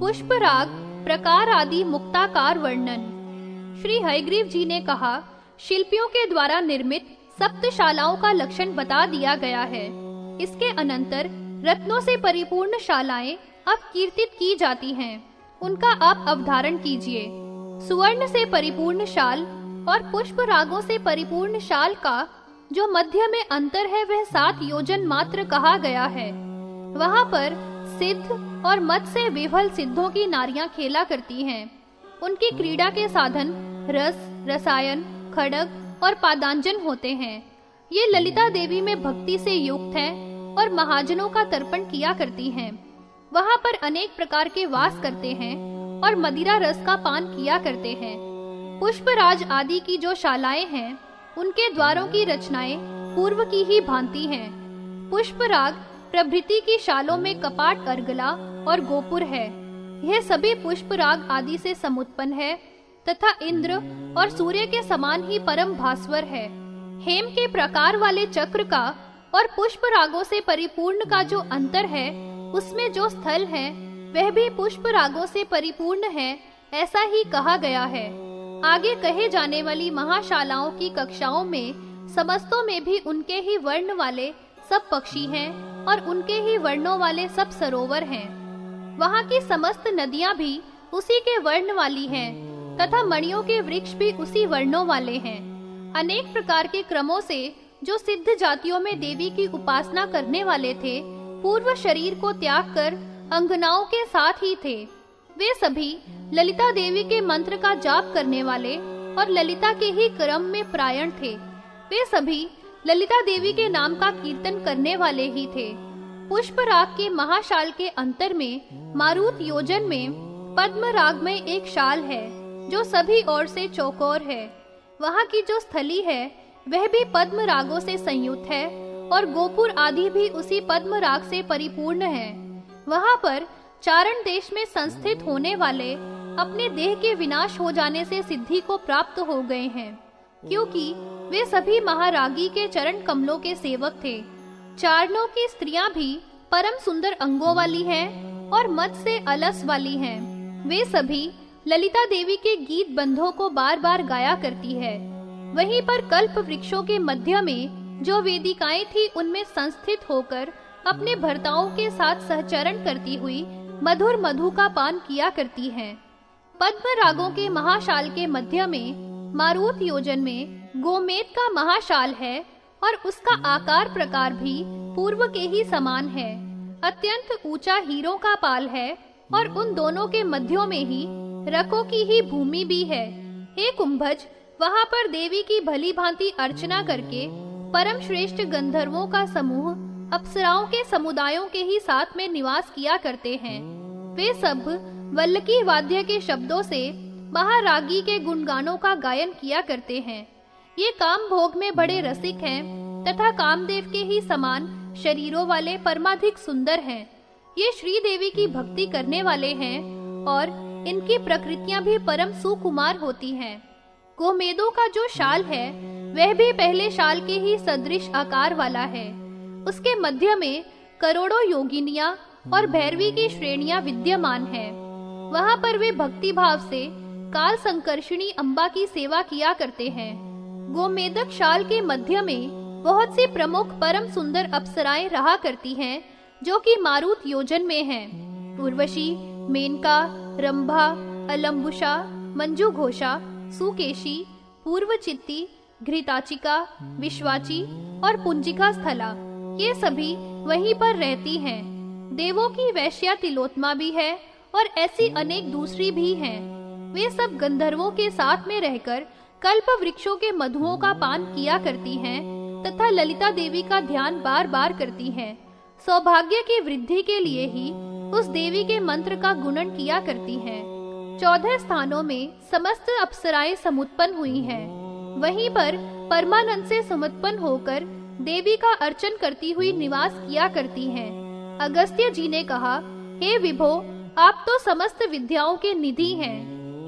पुष्पराग, प्रकार आदि मुक्ताकार वर्णन। श्री हयग्रीव जी ने कहा, शिल्पियों के द्वारा निर्मित सप्तशालाओं का लक्षण बता दिया गया है। इसके अनंतर रत्नों से परिपूर्ण शालाएँ अब कीर्तित की जाती हैं। उनका आप अवधारण कीजिए। सुवर्ण से परिपूर्ण शाल और पुष्प रागों से परिपूर्ण शाल का, जो मध्य में अंतर है, वह सात योजन मात्र कहा गया है। वहाँ पर सिद्ध और मत से विभल सिद्धों की नारियाँ खेला करती हैं। उनकी क्रीड़ा के साधन, रस, रसायन, खड़ग और पादांजन होते हैं। ये ललिता देवी में भक्ति से युक्त हैं और महाजनों का तर्पण किया करती हैं। वहाँ पर अनेक प्रकार के वास करते हैं और मदिरा रस का पान किया करते हैं। पुष्पराज आदि की जो शालाएँ हैं, उनके द्वारों की रचनाएँ पूर्व की ही भांति हैं। पुष्पराग प्रभृति की शालों में कपाट अर्गला और गोपुर है। यह सभी पुष्प राग आदि से समुत्पन्न है, तथा इंद्र और सूर्य के समान ही परम भास्वर है। हेम के प्रकार वाले चक्र का और पुष्प रागों से परिपूर्ण का जो अंतर है, उसमें जो स्थल है, वह भी पुष्प रागों से परिपूर्ण है, ऐसा ही कहा गया है। आगे कहे जाने वाली महाशालाओं की कक्षाओं में, समस्तों में भी उनके ही वर्ण वाले सब पक्षी हैं। और उनके ही वर्णों वाले सब सरोवर हैं। वहाँ की समस्त नदियाँ भी उसी के वर्ण वाली हैं, तथा मणियों के वृक्ष भी उसी वर्णों वाले हैं। अनेक प्रकार के क्रमों से जो सिद्ध जातियों में देवी की उपासना करने वाले थे, पूर्व शरीर को त्याग कर अंगनाओं के साथ ही थे। वे सभी ललिता देवी के मंत्र का जाप करने वाले और ललिता के ही क्रम में प्रायण थे। वे सभी ललिता देवी के नाम का कीर्तन करने वाले ही थे। पुष्प राग के महाशाल के अंतर में, मारुत योजन में, पद्म राग में एक शाल है, जो सभी ओर से चौकोर है। वहाँ की जो स्थली है, वह भी पद्म रागों से संयुक्त है, और गोपुर आदि भी उसी पद्म राग से परिपूर्ण है। वहाँ पर चारण देश में संस्थित होने वाले, अपने देह के विनाश हो जाने से सिद्धि को प्राप्त हो गए हैं, क्योंकि वे सभी महारागी के चरण कमलों के सेवक थे। चारणों की स्त्रियाँ भी परम सुंदर अंगों वाली हैं और मत से अलस वाली हैं। वे सभी ललिता देवी के गीत बंधों को बार बार गाया करती है। वहीं पर कल्प वृक्षों के मध्य में जो वेदिकाएँ थी, उनमें संस्थित होकर अपने भर्ताओं के साथ सहचरण करती हुई मधुर मधु का पान किया करती हैं। पद्म रागों के महाशाल के मध्य में मारुत योजन में गोमेद का महाशाल है और उसका आकार प्रकार भी पूर्व के ही समान है। अत्यंत ऊँचा हीरों का पाल है और उन दोनों के मध्यों में ही रको की ही भूमि भी है। हे कुंभज, वहाँ पर देवी की भली भांति अर्चना करके परम श्रेष्ठ गंधर्वों का समूह अप्सराओं के समुदायों के ही साथ में निवास किया करते हैं। वे सब वल्लकी वाद्य के शब्दों से महारागी के गुणगानों का गायन किया करते हैं। ये काम भोग में बड़े रसिक हैं, तथा कामदेव के ही समान शरीरों वाले परमाधिक सुंदर हैं। ये श्री देवी की भक्ति करने वाले हैं, और इनकी प्रकृतियाँ भी परम सुकुमार होती हैं। गोमेदों का जो शाल है, वह भी पहले शाल के ही सदृश आकार वाला है। उसके मध्य में करोड़ों योगिनियाँ और भैरवी की श्रेणियाँ विद्यमान हैं। वहाँ पर वे भक्ति भाव से काल संकर्षणी अम्बा की सेवा किया करते हैं। गोमेदक शाल के मध्य में बहुत सी प्रमुख परम सुंदर अप्सराएँ रहा करती हैं, जो कि मारुत योजन में हैं। उर्वशी मेनका रंभा अलम्बुषा मंजू घोषा सुकेशी पूर्वचित्ती घृताचिका विश्वाची और पुंजिका स्थला ये सभी वहीं पर रहती हैं देवों की वैश्या तिलोत्मा भी है और ऐसी अनेक दूसरी भी हैं वे सब गंधर्वों के साथ में रहकर कल्प वृक्षों के मधुओं का पान किया करती हैं, तथा ललिता देवी का ध्यान बार बार करती हैं। सौभाग्य की वृद्धि के लिए ही उस देवी के मंत्र का गुणन किया करती हैं। चौदह स्थानों में समस्त अप्सराएँ समुत्पन्न हुई हैं। वहीं पर परमानंद से समुत्पन्न होकर देवी का अर्चन करती हुई निवास किया करती हैं। अगस्त्य जी ने कहा, हे विभो, आप तो समस्त विद्याओं के निधि हैं।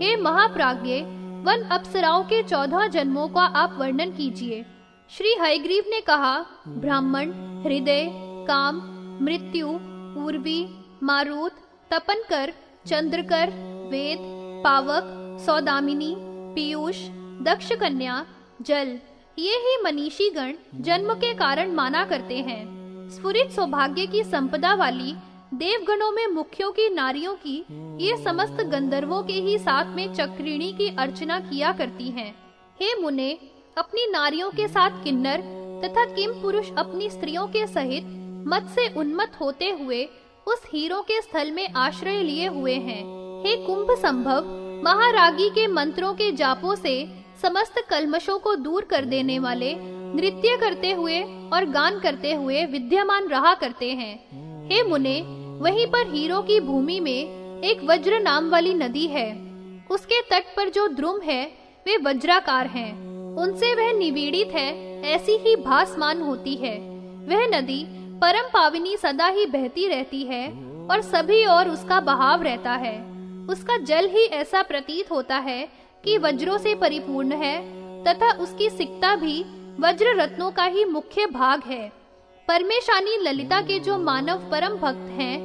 हे महाप्राज्ञ वन अप्सराओं के चौदह जन्मों का आप वर्णन कीजिए। श्री हयग्रीव ने कहा, ब्राह्मण, हृदय, काम, मृत्यु, पूर्वी, मारुत, तपनकर, चंद्रकर, वेद, पावक, सौदामिनी, पीयूष दक्ष कन्या जल, ये ही मनीषी गण जन्म के कारण माना करते हैं। स्फुरित सौभाग्य की संपदा वाली देवगणों में मुख्यों की नारियों की, ये समस्त गंधर्वों के ही साथ में चक्रिणी की अर्चना किया करती हैं। हे मुने, अपनी नारियों के साथ किन्नर तथा किम पुरुष अपनी स्त्रियों के सहित मत से उन्मत होते हुए उस हीरो के स्थल में आश्रय लिए हुए हैं हे कुंभ संभव, महारागी के मंत्रों के जापों से समस्त कलमशों को दूर कर देने वाले, नृत्य करते हुए और गान करते हुए विद्यमान रहा करते हैं हे मुने वहीं पर हीरो की भूमि में एक वज्र नाम वाली नदी है। उसके तट पर जो द्रुम है, वे वज्राकार हैं। उनसे वह निवीड़ित है, ऐसी ही भासमान होती है। वह नदी परम पाविनी सदा ही बहती रहती है और सभी और उसका बहाव रहता है। उसका जल ही ऐसा प्रतीत होता है कि वज्रों से परिपूर्ण है, तथा उसकी सिकता भी वज्र रत्नों का ही मुख्य भाग है। परमेशानी ललिता के जो मानव परम भक्त हैं,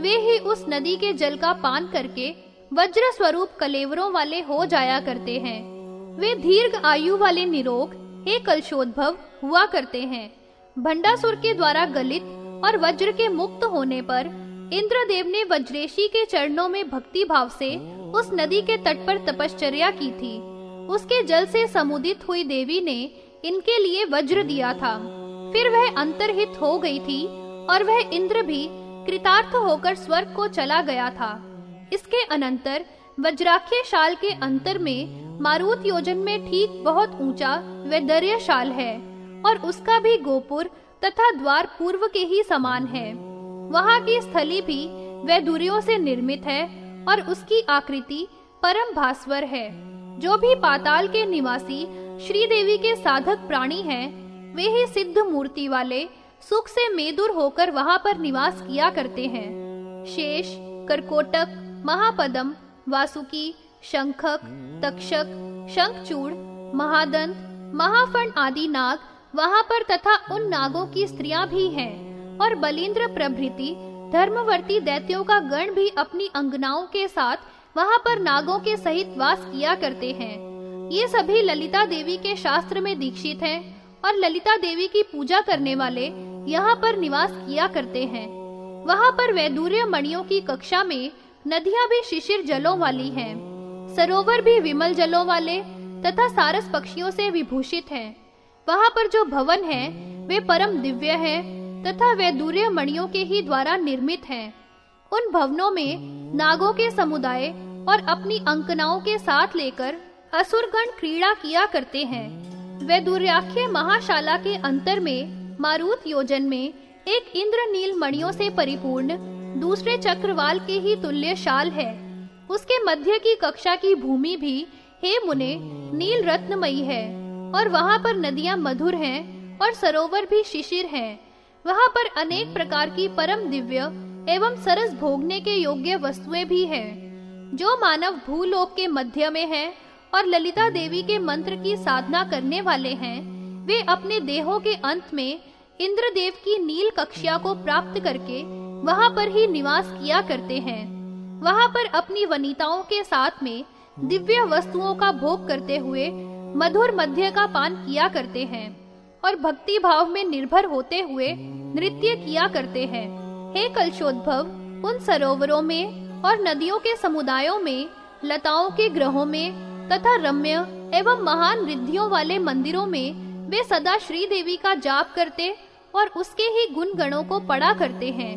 वे ही उस नदी के जल का पान करके वज्र स्वरूप कलेवरों वाले हो जाया करते हैं। वे दीर्घ आयु वाले निरोग हे कलशोद्भव हुआ करते हैं। भंडासुर के द्वारा गलित और वज्र के मुक्त होने पर इंद्रदेव ने वज्रेशी के चरणों में भक्ति भाव से उस नदी के तट पर तपश्चर्या की थी। उसके जल से समुदित हुई देवी ने इनके लिए वज्र दिया था। फिर वह अंतरहित हो गई थी और वह इंद्र भी कृतार्थ होकर स्वर्ग को चला गया था। इसके अनंतर वज्राख्य शाल के अंतर में मारुत योजन में ठीक बहुत ऊँचा वैदर्य शाल है और उसका भी गोपुर तथा द्वार पूर्व के ही समान है। वहाँ की स्थली भी वह वैदुरियों से निर्मित है और उसकी आकृति परम भास्वर है। जो भी पाताल के निवासी श्रीदेवी के साधक प्राणी हैं, वे ही सिद्ध मूर्ति वाले सुख से मेदुर होकर वहाँ पर निवास किया करते हैं। शेष, करकोटक, महापदम, वासुकी, शंखक, तक्षक, शंखचूड़, महादंत, महाफण आदि नाग वहाँ पर तथा उन नागों की स्त्रियाँ भी हैं और बलिंद्र प्रभृति, धर्मवर्ती दैत्यों का गण भी अपनी अंगनाओं के साथ वहाँ पर नागों के सहित वास किया करते हैं। ये सभी ललिता देवी के शास्त्र में दीक्षित हैं और ललिता देवी की पूजा करने वाले यहाँ पर निवास किया करते हैं वहाँ पर वैदूर्य मणियों की कक्षा में नदियाँ भी शिशिर जलों वाली हैं, सरोवर भी विमल जलों वाले तथा सारस पक्षियों से विभूषित हैं। वहाँ पर जो भवन है वे परम दिव्य है तथा वे दूर्य मणियों के ही द्वारा निर्मित हैं। उन भवनों में नागों के समुदाय और अपनी अंकनाओं के साथ लेकर असुरगण क्रीड़ा किया करते हैं वे दुर्याख्य महाशाला के अंतर में, मारुत योजन में, एक इंद्रनील मणियों से परिपूर्ण, दूसरे चक्रवाल के ही तुल्य शाल है उसके मध्य की कक्षा की भूमि भी, हे मुने नील रत्नमयी है और वहाँ पर नदियाँ मधुर हैं, और सरोवर भी शिशिर हैं। वहाँ पर अनेक प्रकार की परम दिव्य एवं सरस भोगने के योग्य वस्तुएँ भी हैं। जो मानव भूलोक के मध्य में हैं और ललिता देवी के मंत्र की साधना करने वाले हैं। वे अपने देहों के अंत में इंद्रदेव की नील कक्षा को प्राप्त करके वहाँ पर ही निवास किया करते हैं। वहाँ पर अपनी वनिताओं के साथ में दिव्य वस्तुओं का भोग करते हुए मधुर मध्य का पान किया करते हैं और भक्ति भाव में निर्भर होते हुए नृत्य किया करते हैं। हे कलशोद्भव, उन सरोवरों में और नदियों के समुदायों में, लताओं के ग्रहों में तथा रम्य एवं महान रिद्धियों वाले मंदिरों में वे सदा श्री देवी का जाप करते और उसके ही गुण गणों को पढ़ा करते हैं।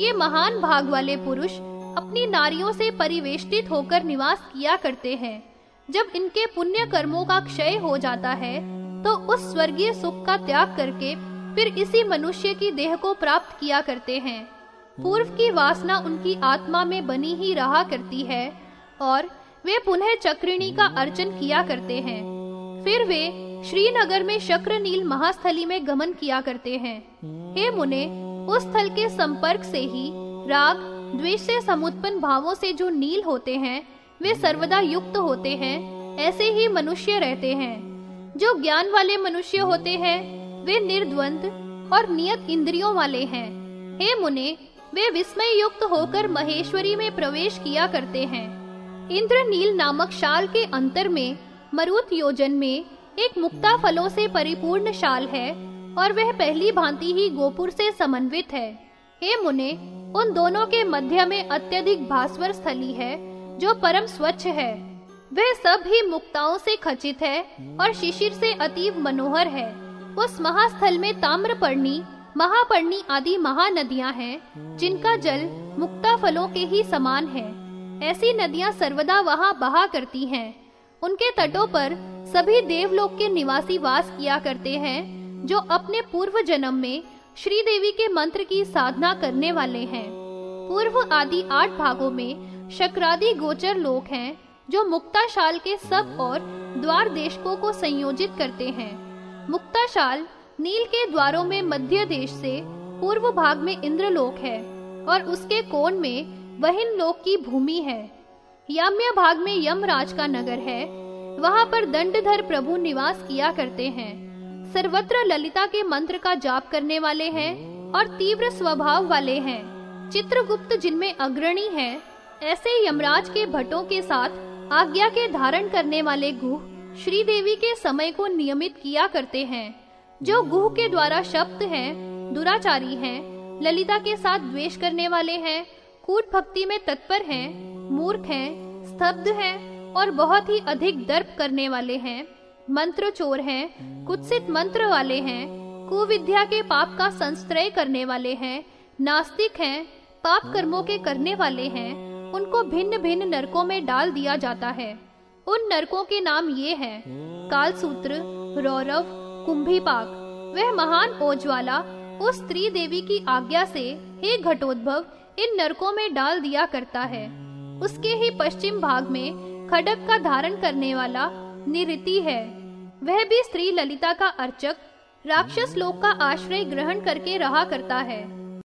ये महान भाग वाले पुरुष अपनी नारियों से परिवेष्टित होकर निवास किया करते हैं। जब इनके पुण्य कर्मों का क्षय हो जाता है तो उस स्वर्गीय सुख का त्याग करके फिर इसी मनुष्य की देह को प्राप्त किया करते हैं। पूर्व की वासना उनकी आत्मा में बनी ही रहा करती है और वे पुनः चक्रिणी का अर्चन किया करते हैं। फिर वे श्रीनगर में शक्र नील महास्थली में गमन किया करते हैं। हे मुने, उस स्थल के संपर्क से ही राग, द्वेष से समुत्पन्न भावों से जो नील होते हैं, वे सर्वदा युक्त होते हैं, ऐसे ही मनुष्य रहते हैं। जो ज्ञान वाले मनुष्य होते हैं, वे निर्द्वंद और नियत इंद्रियों वाले हैं। हे मुने, वे विस्मय युक्त होकर महेश्वरी में प्रवेश किया करते हैं। इंद्रनील नामक शाल के अंतर में, मरुत योजन में, एक मुक्ता फलों से परिपूर्ण शाल है, और वह पहली भांति ही गोपुर से समन्वित है। हे मुने, उन दोनों के मध्य में अत्यधिक भास्वर स्थली है, जो परम स्वच्छ है। वह सब ही मुक्ताओं से खचित है, और शिशिर से अतीव मनोहर है। उस महास्थल में ताम्रपर्णी, महापर्णी आदि महानदियाँ हैं, जिनका जल मुक्ता फलों के ही समान है। ऐसी नदियाँ सर्वदा वहाँ बहा करती हैं। उनके तटों पर सभी देवलोक के निवासी वास किया करते हैं, जो अपने पूर्व जन्म में श्री देवी के मंत्र की साधना करने वाले हैं। पूर्व आदि आठ भागों में शक्रादि गोचर लोक हैं, जो मुक्ताशाल के सब और द्वार देशकों को संयोजित करते हैं। मुक्ताशाल नील के द्वारों में मध्य देश से पूर्व भाग में इंद्रलोक है, और उसके कोण में वहिन लोक की भूमि है। याम्य भाग में यमराज का नगर है। वहाँ पर दंडधर प्रभु निवास किया करते हैं। सर्वत्र ललिता के मंत्र का जाप करने वाले हैं और तीव्र स्वभाव वाले हैं। चित्रगुप्त जिनमें अग्रणी है ऐसे यमराज के भट्टों के साथ आज्ञा के धारण करने वाले गुह श्री देवी के समय को नियमित किया करते हैं। जो गुह के द्वारा शब्द हैं, दुराचारी हैं, ललिता के साथ द्वेष करने वाले हैं कूट भक्ति में तत्पर हैं, मूर्ख हैं, स्तब्ध हैं और बहुत ही अधिक दर्प करने वाले हैं मंत्र चोर हैं कुत्सित मंत्र वाले हैं कुविद्या के पाप का संस्त्रय करने वाले हैं नास्तिक हैं पाप कर्मों के करने वाले हैं उनको भिन्न भिन्न नरकों में डाल दिया जाता है। उन नरकों के नाम ये हैं कालसूत्र रौरव कुंभीपाक। वह महान ओज वाला उस स्त्री देवी की आज्ञा से हे घटोद्भव इन नरकों में डाल दिया करता है। उसके ही पश्चिम भाग में खडक का धारण करने वाला निरिति है। वह भी स्त्री ललिता का अर्चक, राक्षस लोक का आश्रय ग्रहण करके रहा करता है।